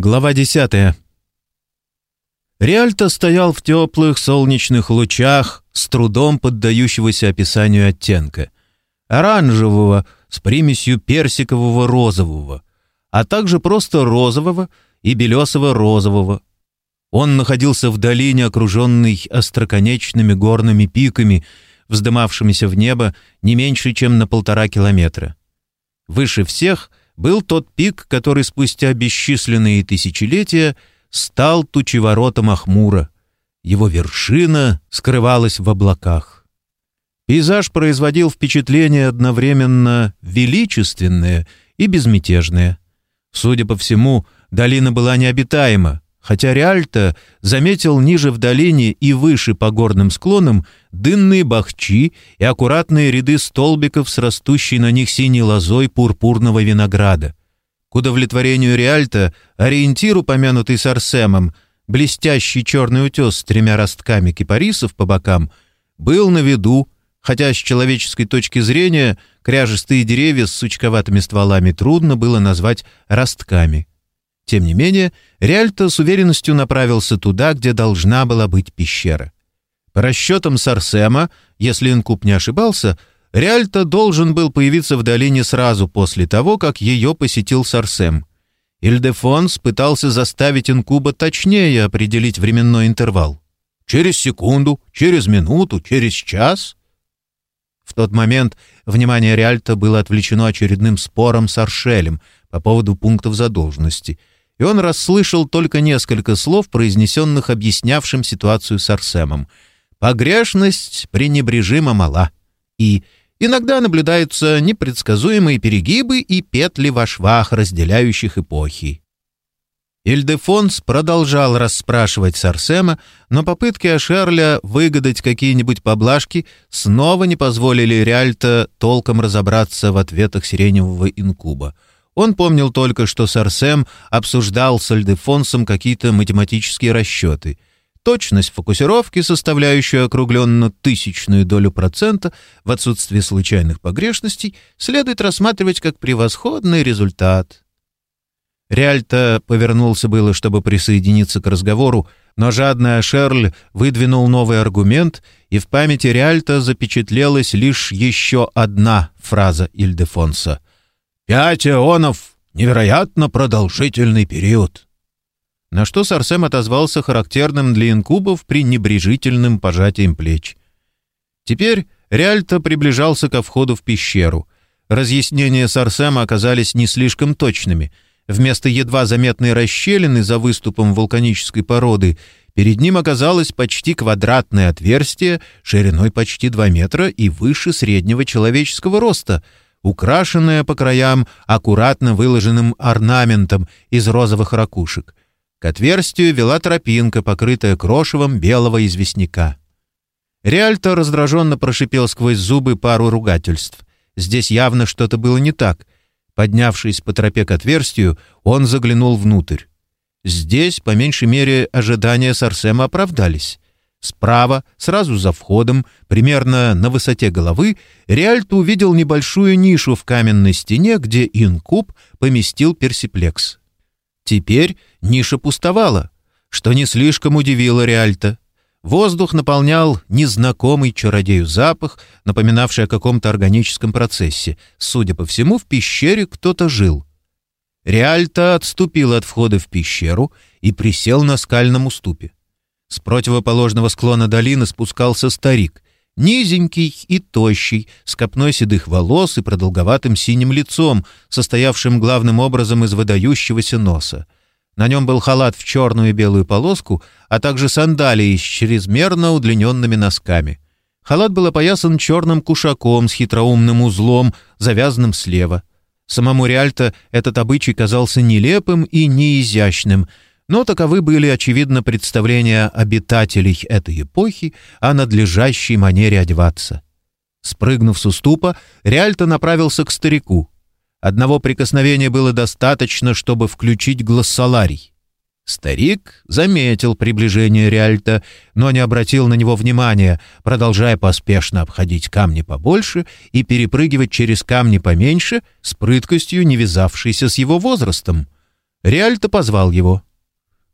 Глава 10. Риальто стоял в теплых солнечных лучах, с трудом поддающегося описанию оттенка. Оранжевого с примесью персикового розового, а также просто розового и белесого-розового. Он находился в долине, окруженной остроконечными горными пиками, вздымавшимися в небо не меньше, чем на полтора километра. Выше всех — был тот пик, который спустя бесчисленные тысячелетия стал тучеворотом Ахмура. Его вершина скрывалась в облаках. Пейзаж производил впечатление одновременно величественное и безмятежное. Судя по всему, долина была необитаема, хотя Реальто заметил ниже в долине и выше по горным склонам дынные бахчи и аккуратные ряды столбиков с растущей на них синей лозой пурпурного винограда. К удовлетворению Реальто ориентир, упомянутый Сарсемом, блестящий черный утес с тремя ростками кипарисов по бокам, был на виду, хотя с человеческой точки зрения кряжестые деревья с сучковатыми стволами трудно было назвать ростками. Тем не менее, Реальто с уверенностью направился туда, где должна была быть пещера. По расчетам Сарсема, если Инкуб не ошибался, Реальто должен был появиться в долине сразу после того, как ее посетил Сарсем. Ильдефонс пытался заставить Инкуба точнее определить временной интервал. Через секунду, через минуту, через час? В тот момент внимание Реальто было отвлечено очередным спором с Аршелем по поводу пунктов задолженности — и он расслышал только несколько слов, произнесенных объяснявшим ситуацию с Арсемом. «Погрешность пренебрежимо мала» и «иногда наблюдаются непредсказуемые перегибы и петли во швах, разделяющих эпохи». Ильдефонс продолжал расспрашивать Сарсема, но попытки Ашерля выгадать какие-нибудь поблажки снова не позволили Реальто толком разобраться в ответах сиреневого инкуба — он помнил только, что Сарсем обсуждал с Альдефонсом какие-то математические расчеты. Точность фокусировки, составляющую округленно тысячную долю процента в отсутствии случайных погрешностей, следует рассматривать как превосходный результат. Реальто повернулся было, чтобы присоединиться к разговору, но жадная Шерль выдвинул новый аргумент, и в памяти Реальто запечатлелась лишь еще одна фраза Ильдефонса — Пять эонов — невероятно продолжительный период. На что Сарсем отозвался характерным для инкубов пренебрежительным пожатием плеч. Теперь Реальто приближался ко входу в пещеру. Разъяснения Сарсема оказались не слишком точными. Вместо едва заметной расщелины за выступом вулканической породы перед ним оказалось почти квадратное отверстие шириной почти 2 метра и выше среднего человеческого роста — украшенная по краям аккуратно выложенным орнаментом из розовых ракушек. К отверстию вела тропинка, покрытая крошевом белого известняка. Реальто раздраженно прошипел сквозь зубы пару ругательств. Здесь явно что-то было не так. Поднявшись по тропе к отверстию, он заглянул внутрь. Здесь, по меньшей мере, ожидания Сарсема оправдались. Справа, сразу за входом, примерно на высоте головы, Риальто увидел небольшую нишу в каменной стене, где инкуб поместил персиплекс. Теперь ниша пустовала, что не слишком удивило Риальто. Воздух наполнял незнакомый чародею запах, напоминавший о каком-то органическом процессе. Судя по всему, в пещере кто-то жил. Риальто отступил от входа в пещеру и присел на скальном уступе. С противоположного склона долины спускался старик, низенький и тощий, с копной седых волос и продолговатым синим лицом, состоявшим главным образом из выдающегося носа. На нем был халат в черную и белую полоску, а также сандалии с чрезмерно удлиненными носками. Халат был опоясан черным кушаком с хитроумным узлом, завязанным слева. Самому Риальто этот обычай казался нелепым и неизящным — но таковы были, очевидно, представления обитателей этой эпохи о надлежащей манере одеваться. Спрыгнув с уступа, Риальто направился к старику. Одного прикосновения было достаточно, чтобы включить глоссоларий. Старик заметил приближение Риальто, но не обратил на него внимания, продолжая поспешно обходить камни побольше и перепрыгивать через камни поменьше с прыткостью, не вязавшейся с его возрастом — Риальто позвал его.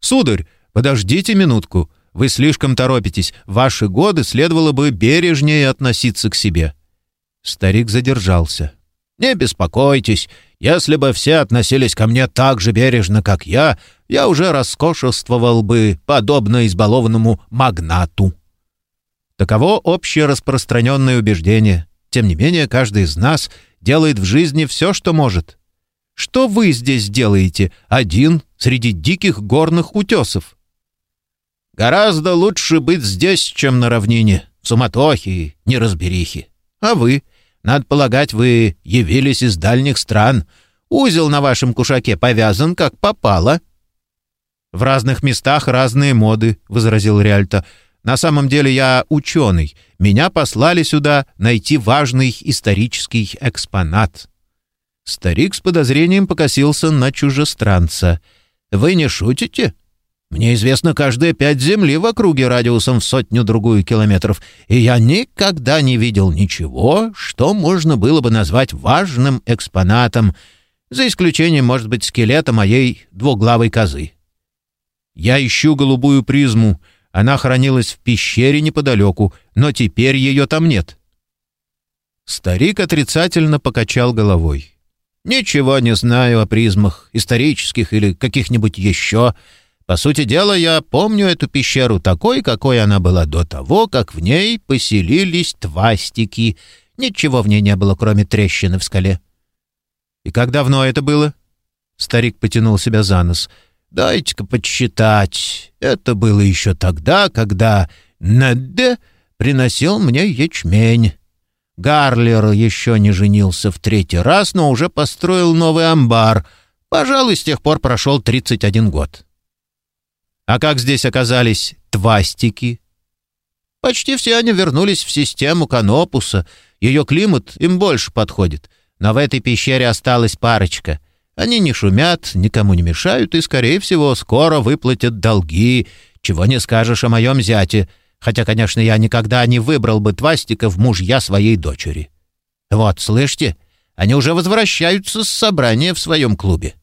«Сударь, подождите минутку. Вы слишком торопитесь. Ваши годы следовало бы бережнее относиться к себе». Старик задержался. «Не беспокойтесь. Если бы все относились ко мне так же бережно, как я, я уже роскошествовал бы, подобно избалованному магнату». Таково общее распространенное убеждение. Тем не менее, каждый из нас делает в жизни все, что может. Что вы здесь делаете, один среди диких горных утесов? Гораздо лучше быть здесь, чем на равнине, в суматохе и неразберихе. А вы? Надо полагать, вы явились из дальних стран. Узел на вашем кушаке повязан, как попало. «В разных местах разные моды», — возразил Риальто. На самом деле я ученый. Меня послали сюда найти важный исторический экспонат». Старик с подозрением покосился на чужестранца. «Вы не шутите? Мне известно каждые пять земли в округе радиусом в сотню-другую километров, и я никогда не видел ничего, что можно было бы назвать важным экспонатом, за исключением, может быть, скелета моей двуглавой козы. Я ищу голубую призму, она хранилась в пещере неподалеку, но теперь ее там нет. Старик отрицательно покачал головой. «Ничего не знаю о призмах, исторических или каких-нибудь еще. По сути дела, я помню эту пещеру такой, какой она была до того, как в ней поселились твастики. Ничего в ней не было, кроме трещины в скале». «И как давно это было?» Старик потянул себя за нос — Дайте-ка подсчитать. Это было еще тогда, когда Недде приносил мне ячмень. Гарлер еще не женился в третий раз, но уже построил новый амбар. Пожалуй, с тех пор прошел 31 год. А как здесь оказались твастики? Почти все они вернулись в систему Канопуса. Ее климат им больше подходит. Но в этой пещере осталась парочка — они не шумят, никому не мешают и, скорее всего, скоро выплатят долги, чего не скажешь о моем зяте, хотя, конечно, я никогда не выбрал бы Твастика в мужья своей дочери. Вот, слышите, они уже возвращаются с собрания в своем клубе».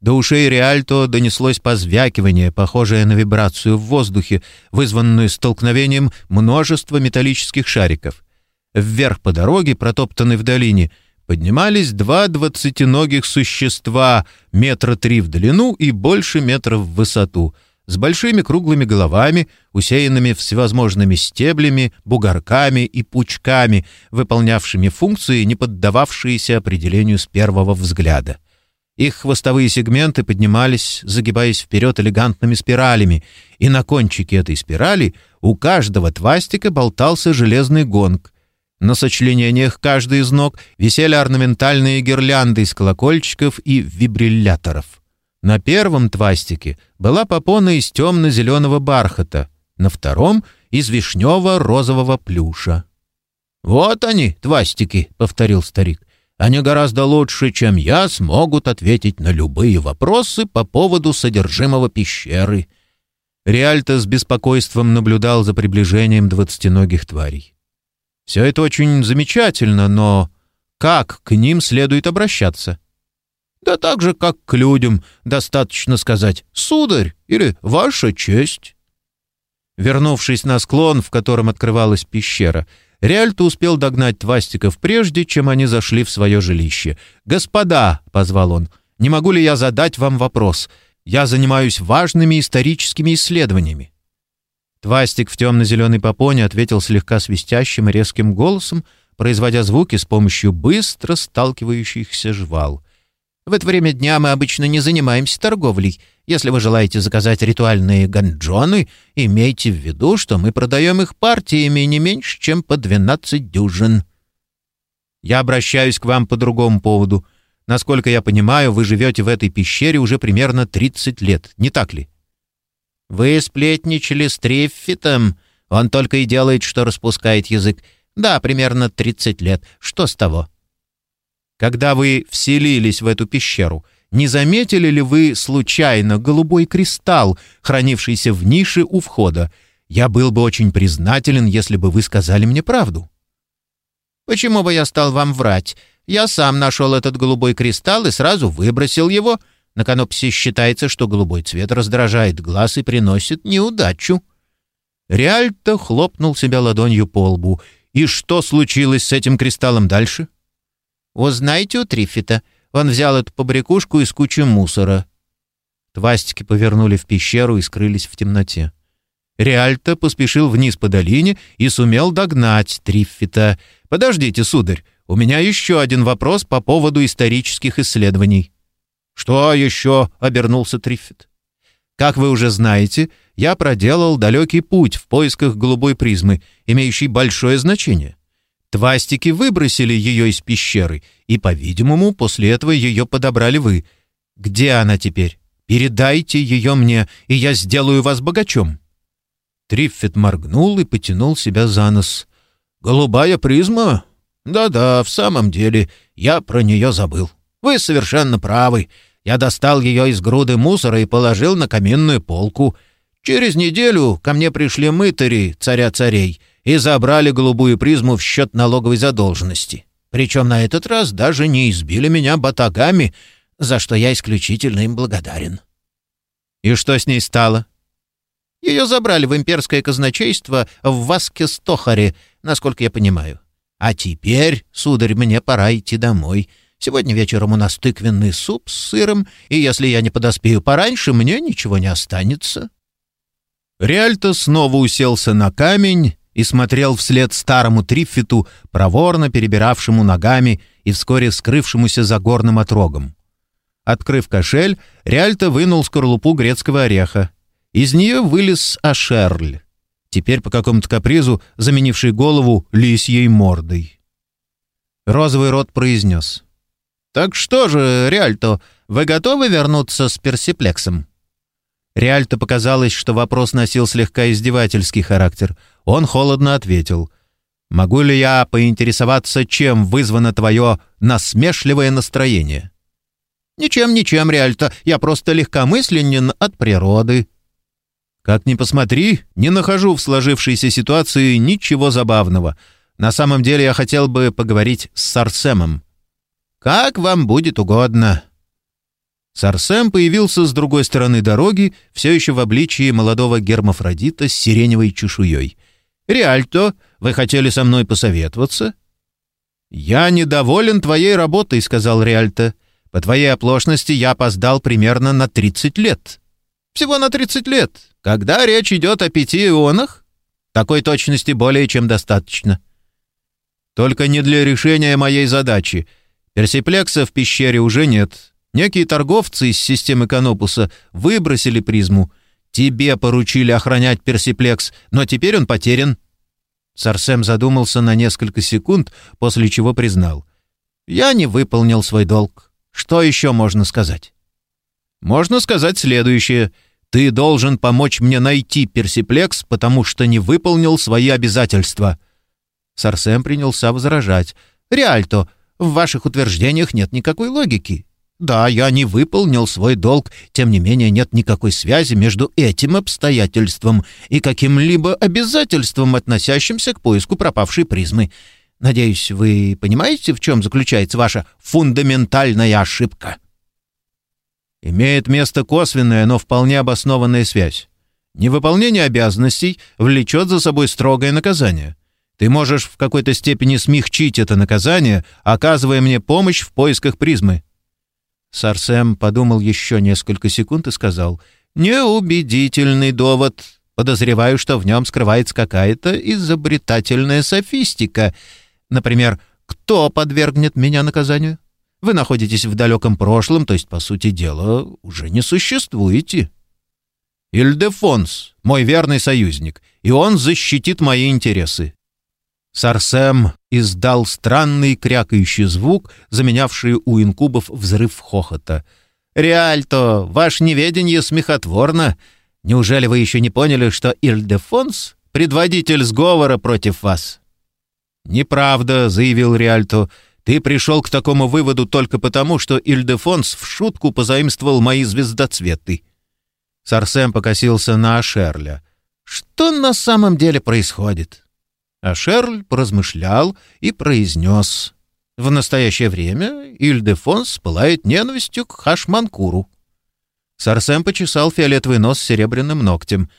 До ушей Реальто донеслось позвякивание, похожее на вибрацию в воздухе, вызванную столкновением множества металлических шариков. Вверх по дороге, протоптанной в долине, поднимались два двадцатиногих существа, метра три в длину и больше метра в высоту, с большими круглыми головами, усеянными всевозможными стеблями, бугорками и пучками, выполнявшими функции, не поддававшиеся определению с первого взгляда. Их хвостовые сегменты поднимались, загибаясь вперед элегантными спиралями, и на кончике этой спирали у каждого твастика болтался железный гонг, на сочленениях каждой из ног висели орнаментальные гирлянды из колокольчиков и вибрилляторов. На первом твастике была попона из темно-зеленого бархата, на втором — из вишнево-розового плюша. «Вот они, твастики», — повторил старик. «Они гораздо лучше, чем я, смогут ответить на любые вопросы по поводу содержимого пещеры». Риальто с беспокойством наблюдал за приближением двадцатиногих тварей. Все это очень замечательно, но как к ним следует обращаться? Да так же, как к людям, достаточно сказать «сударь» или «ваша честь». Вернувшись на склон, в котором открывалась пещера, Реальто успел догнать Твастиков прежде, чем они зашли в свое жилище. «Господа», — позвал он, — «не могу ли я задать вам вопрос? Я занимаюсь важными историческими исследованиями. Твастик в темно-зеленой попоне ответил слегка свистящим резким голосом, производя звуки с помощью быстро сталкивающихся жвал. «В это время дня мы обычно не занимаемся торговлей. Если вы желаете заказать ритуальные ганджоны, имейте в виду, что мы продаем их партиями не меньше, чем по 12 дюжин». «Я обращаюсь к вам по другому поводу. Насколько я понимаю, вы живете в этой пещере уже примерно 30 лет, не так ли?» Вы сплетничали с Триффитом? Он только и делает, что распускает язык. Да, примерно 30 лет. Что с того? Когда вы вселились в эту пещеру, не заметили ли вы случайно голубой кристалл, хранившийся в нише у входа? Я был бы очень признателен, если бы вы сказали мне правду. Почему бы я стал вам врать? Я сам нашел этот голубой кристалл и сразу выбросил его. На канопсе считается, что голубой цвет раздражает глаз и приносит неудачу». Реальто хлопнул себя ладонью по лбу. «И что случилось с этим кристаллом дальше?» «Узнаете у Триффита. Он взял эту побрякушку из кучи мусора». Твастики повернули в пещеру и скрылись в темноте. Реальто поспешил вниз по долине и сумел догнать Триффита. «Подождите, сударь, у меня еще один вопрос по поводу исторических исследований». «Что еще?» — обернулся Триффит. «Как вы уже знаете, я проделал далекий путь в поисках голубой призмы, имеющей большое значение. Твастики выбросили ее из пещеры, и, по-видимому, после этого ее подобрали вы. Где она теперь? Передайте ее мне, и я сделаю вас богачом». Триффит моргнул и потянул себя за нос. «Голубая призма? Да-да, в самом деле, я про нее забыл. Вы совершенно правы. Я достал ее из груды мусора и положил на каминную полку. Через неделю ко мне пришли мытари, царя царей, и забрали голубую призму в счет налоговой задолженности. Причем на этот раз даже не избили меня батагами, за что я исключительно им благодарен. И что с ней стало? Ее забрали в имперское казначейство в Васке-Стохаре, насколько я понимаю. А теперь, сударь, мне пора идти домой. Сегодня вечером у нас тыквенный суп с сыром, и если я не подоспею пораньше, мне ничего не останется». Реальто снова уселся на камень и смотрел вслед старому Триффиту, проворно перебиравшему ногами и вскоре скрывшемуся за горным отрогом. Открыв кошель, Реальто вынул скорлупу грецкого ореха. Из нее вылез Ашерль, теперь по какому-то капризу заменивший голову лисьей мордой. Розовый рот произнес. «Так что же, Реальто, вы готовы вернуться с персиплексом?» Реальто показалось, что вопрос носил слегка издевательский характер. Он холодно ответил. «Могу ли я поинтересоваться, чем вызвано твое насмешливое настроение?» «Ничем, ничем, Реальто. Я просто легкомысленен от природы». «Как ни посмотри, не нахожу в сложившейся ситуации ничего забавного. На самом деле я хотел бы поговорить с Сарсемом». «Как вам будет угодно». Сарсем появился с другой стороны дороги, все еще в обличии молодого гермафродита с сиреневой чешуей. «Реальто, вы хотели со мной посоветоваться?» «Я недоволен твоей работой», — сказал Реальто. «По твоей оплошности я опоздал примерно на 30 лет». «Всего на 30 лет. Когда речь идет о пяти ионах?» «Такой точности более чем достаточно». «Только не для решения моей задачи», Персиплекса в пещере уже нет. Некие торговцы из системы Канопуса выбросили призму. Тебе поручили охранять персиплекс, но теперь он потерян». Сарсем задумался на несколько секунд, после чего признал. «Я не выполнил свой долг. Что еще можно сказать?» «Можно сказать следующее. Ты должен помочь мне найти персиплекс, потому что не выполнил свои обязательства». Сарсем принялся возражать. «Реальто, в ваших утверждениях нет никакой логики. Да, я не выполнил свой долг, тем не менее нет никакой связи между этим обстоятельством и каким-либо обязательством, относящимся к поиску пропавшей призмы. Надеюсь, вы понимаете, в чем заключается ваша фундаментальная ошибка? Имеет место косвенная, но вполне обоснованная связь. Невыполнение обязанностей влечет за собой строгое наказание. Ты можешь в какой-то степени смягчить это наказание, оказывая мне помощь в поисках призмы». Сарсем подумал еще несколько секунд и сказал, «Неубедительный довод. Подозреваю, что в нем скрывается какая-то изобретательная софистика. Например, кто подвергнет меня наказанию? Вы находитесь в далеком прошлом, то есть, по сути дела, уже не существуете». «Ильдефонс, мой верный союзник, и он защитит мои интересы. Сарсем издал странный крякающий звук, заменявший у инкубов взрыв хохота. «Реальто, ваш неведение смехотворно. Неужели вы еще не поняли, что Ильдефонс — предводитель сговора против вас?» «Неправда», — заявил Реальто. «Ты пришел к такому выводу только потому, что Ильдефонс в шутку позаимствовал мои звездоцветы». Сарсем покосился на Ашерля. «Что на самом деле происходит?» А Шерль поразмышлял и произнес. В настоящее время Ильдефонс пылает ненавистью к Хашманкуру. Сарсем почесал фиолетовый нос серебряным ногтем.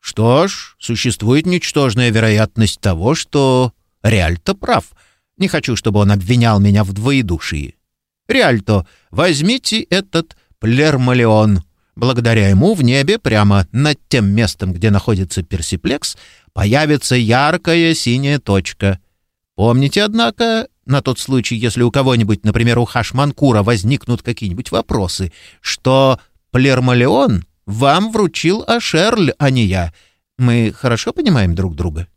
«Что ж, существует ничтожная вероятность того, что Реальто прав. Не хочу, чтобы он обвинял меня в двоедушии. Реальто, возьмите этот плермалеон. Благодаря ему в небе, прямо над тем местом, где находится персиплекс, появится яркая синяя точка. Помните, однако, на тот случай, если у кого-нибудь, например, у Хашманкура, возникнут какие-нибудь вопросы, что Плермалеон вам вручил Ашерль, а не я. Мы хорошо понимаем друг друга?»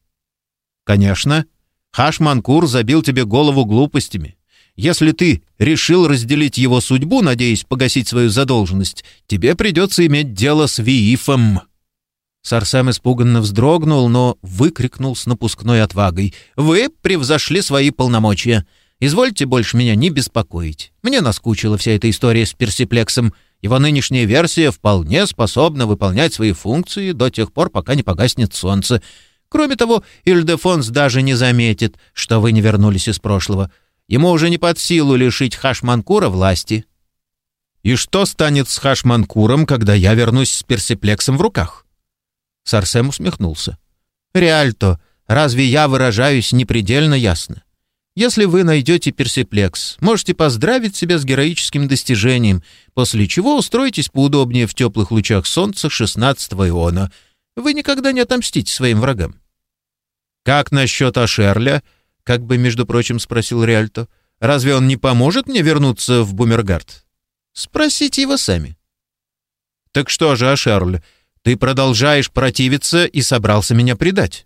«Конечно. Хашманкур забил тебе голову глупостями. Если ты решил разделить его судьбу, надеясь погасить свою задолженность, тебе придется иметь дело с Виифом». Сарсам испуганно вздрогнул, но выкрикнул с напускной отвагой. «Вы превзошли свои полномочия. Извольте больше меня не беспокоить. Мне наскучила вся эта история с персиплексом. Его нынешняя версия вполне способна выполнять свои функции до тех пор, пока не погаснет солнце. Кроме того, Ильдефонс даже не заметит, что вы не вернулись из прошлого. Ему уже не под силу лишить Хашманкура власти. И что станет с Хашманкуром, когда я вернусь с персиплексом в руках? Сарсем усмехнулся. Реальто, разве я выражаюсь непредельно ясно? Если вы найдете персиплекс, можете поздравить себя с героическим достижением, после чего устроитесь поудобнее в теплых лучах солнца 16-го иона. Вы никогда не отомстите своим врагам. «Как насчет Ашерля?» — как бы, между прочим, спросил Риальто. «Разве он не поможет мне вернуться в Бумергард?» «Спросите его сами». «Так что же, Ашерль, ты продолжаешь противиться и собрался меня предать?»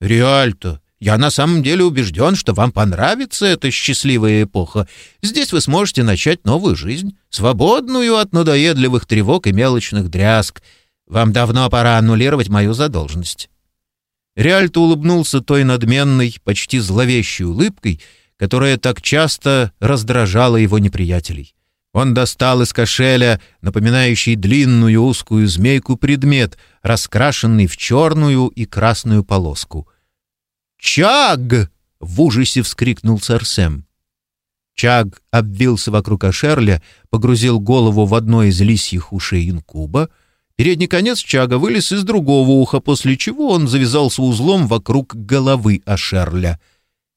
«Риальто, я на самом деле убежден, что вам понравится эта счастливая эпоха. Здесь вы сможете начать новую жизнь, свободную от надоедливых тревог и мелочных дрязг. Вам давно пора аннулировать мою задолженность». Реальто улыбнулся той надменной, почти зловещей улыбкой, которая так часто раздражала его неприятелей. Он достал из кошеля, напоминающий длинную узкую змейку, предмет, раскрашенный в черную и красную полоску — «Чаг!» — в ужасе вскрикнул Сарсем. Чаг обвился вокруг Ашерля, погрузил голову в одно из лисьих ушей инкуба. Передний конец Чага вылез из другого уха, после чего он завязался узлом вокруг головы Ашерля.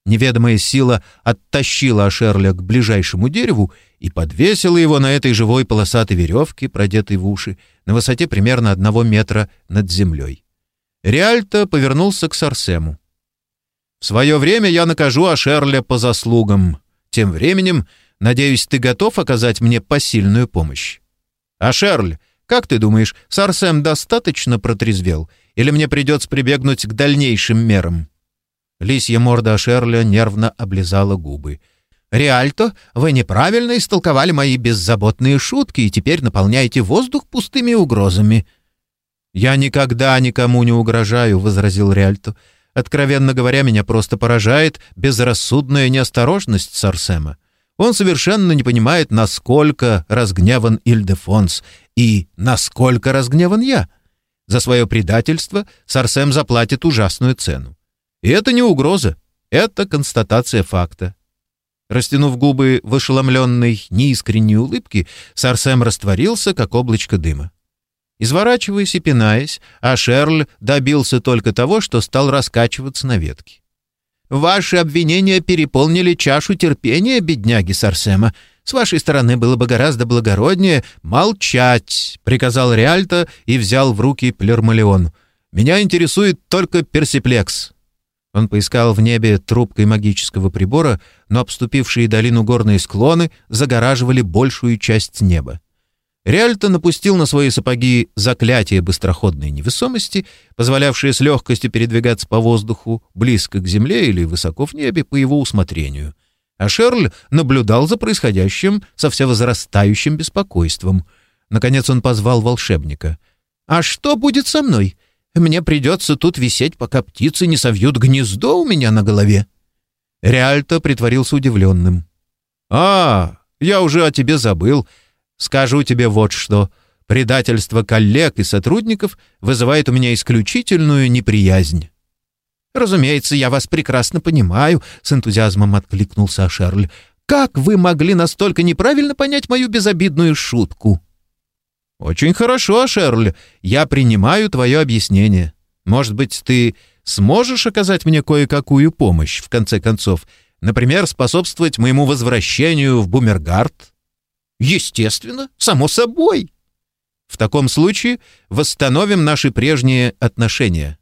Неведомая сила оттащила Ашерля к ближайшему дереву и подвесила его на этой живой полосатой веревке, продетой в уши, на высоте примерно одного метра над землей. Реальто повернулся к Сарсему. В свое время я накажу Ашерля по заслугам. Тем временем, надеюсь, ты готов оказать мне посильную помощь. Ашерль, как ты думаешь, Сарсем достаточно протрезвел, или мне придется прибегнуть к дальнейшим мерам?» Лисья морда Ашерля нервно облизала губы. «Реальто, вы неправильно истолковали мои беззаботные шутки и теперь наполняете воздух пустыми угрозами». «Я никогда никому не угрожаю», — возразил Реальто. Откровенно говоря, меня просто поражает безрассудная неосторожность Сарсема. Он совершенно не понимает, насколько разгневан Ильдефонс и насколько разгневан я. За свое предательство Сарсем заплатит ужасную цену. И это не угроза, это констатация факта. Растянув губы в ошеломленной, неискренней улыбке, Сарсем растворился, как облачко дыма. Изворачиваясь и пинаясь, а Шерль добился только того, что стал раскачиваться на ветке. «Ваши обвинения переполнили чашу терпения, бедняги Сарсема. С вашей стороны было бы гораздо благороднее молчать», — приказал Реальто и взял в руки плермалеон. «Меня интересует только персиплекс». Он поискал в небе трубкой магического прибора, но обступившие долину горные склоны загораживали большую часть неба. Реальто напустил на свои сапоги заклятие быстроходной невесомости, позволявшее с легкостью передвигаться по воздуху, близко к земле или высоко в небе по его усмотрению. А Шерль наблюдал за происходящим со всевозрастающим беспокойством. Наконец он позвал волшебника. «А что будет со мной? Мне придется тут висеть, пока птицы не совьют гнездо у меня на голове». Реальто притворился удивленным. «А, я уже о тебе забыл». Скажу тебе вот что. Предательство коллег и сотрудников вызывает у меня исключительную неприязнь. «Разумеется, я вас прекрасно понимаю», — с энтузиазмом откликнулся Шарль. «Как вы могли настолько неправильно понять мою безобидную шутку?» «Очень хорошо, Шерль. Я принимаю твое объяснение. Может быть, ты сможешь оказать мне кое-какую помощь, в конце концов? Например, способствовать моему возвращению в Бумергард?» «Естественно, само собой». «В таком случае восстановим наши прежние отношения».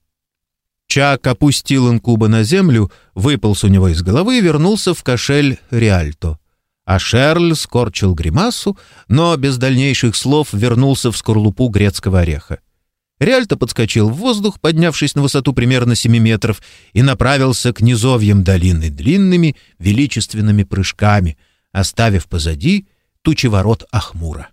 Чак опустил инкуба на землю, выполз у него из головы и вернулся в кошель Риальто. А Шерль скорчил гримасу, но без дальнейших слов вернулся в скорлупу грецкого ореха. Риальто подскочил в воздух, поднявшись на высоту примерно 7 метров, и направился к низовьям долины длинными величественными прыжками, оставив позади тучи ворот Ахмура.